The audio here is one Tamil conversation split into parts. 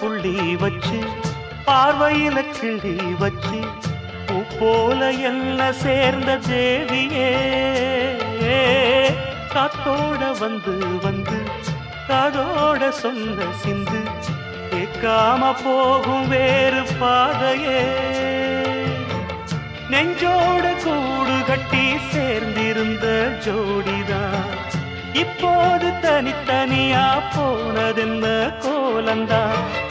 புள்ளி வச்சு பார்வையில கிளி வச்சு பூ போல எல்லாம் சேர்ந்த தேவியே. காத்தோட வந்து வந்து காதோட சொன்ன சிந்து கேட்காம போகும் வேறு பாதையே. நெஞ்சோட கூடு கட்டி சேர்ந்திருந்த ஜோடிதான் இப்போது தனித்தனியா போனதென்ன கோலந்தா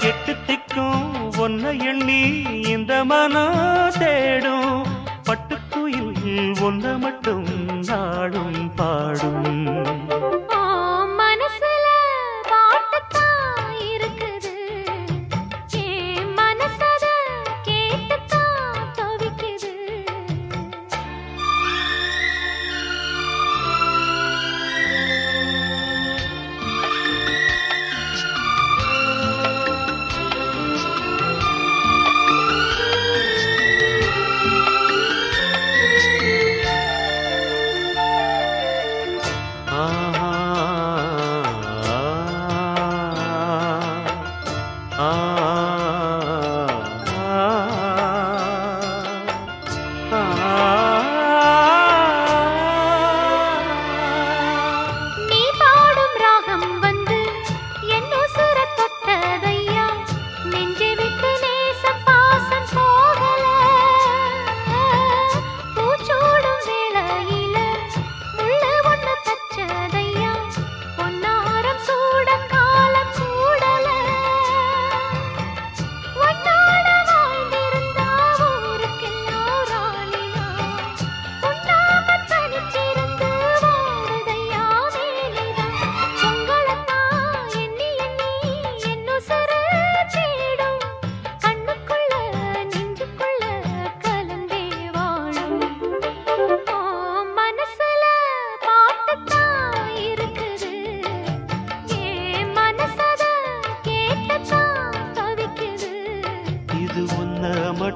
எட்டு திக்கும் ஒன்ன எண்ணி இந்த மனம் தேடும். பட்டுக்குயில் ஒன்ன மட்டும் நாடும் பாடும். Ah.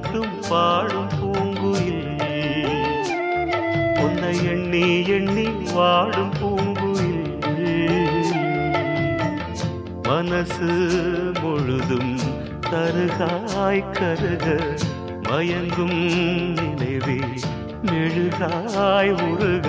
மட்டும் பாடும் பூங்குயில். உன்னை எண்ணி எண்ணி வாடும் பூங்குயில். மனசு முழுதும் தருகாய் கருக மயங்கும் நினைவே மெழுகாய் உருக.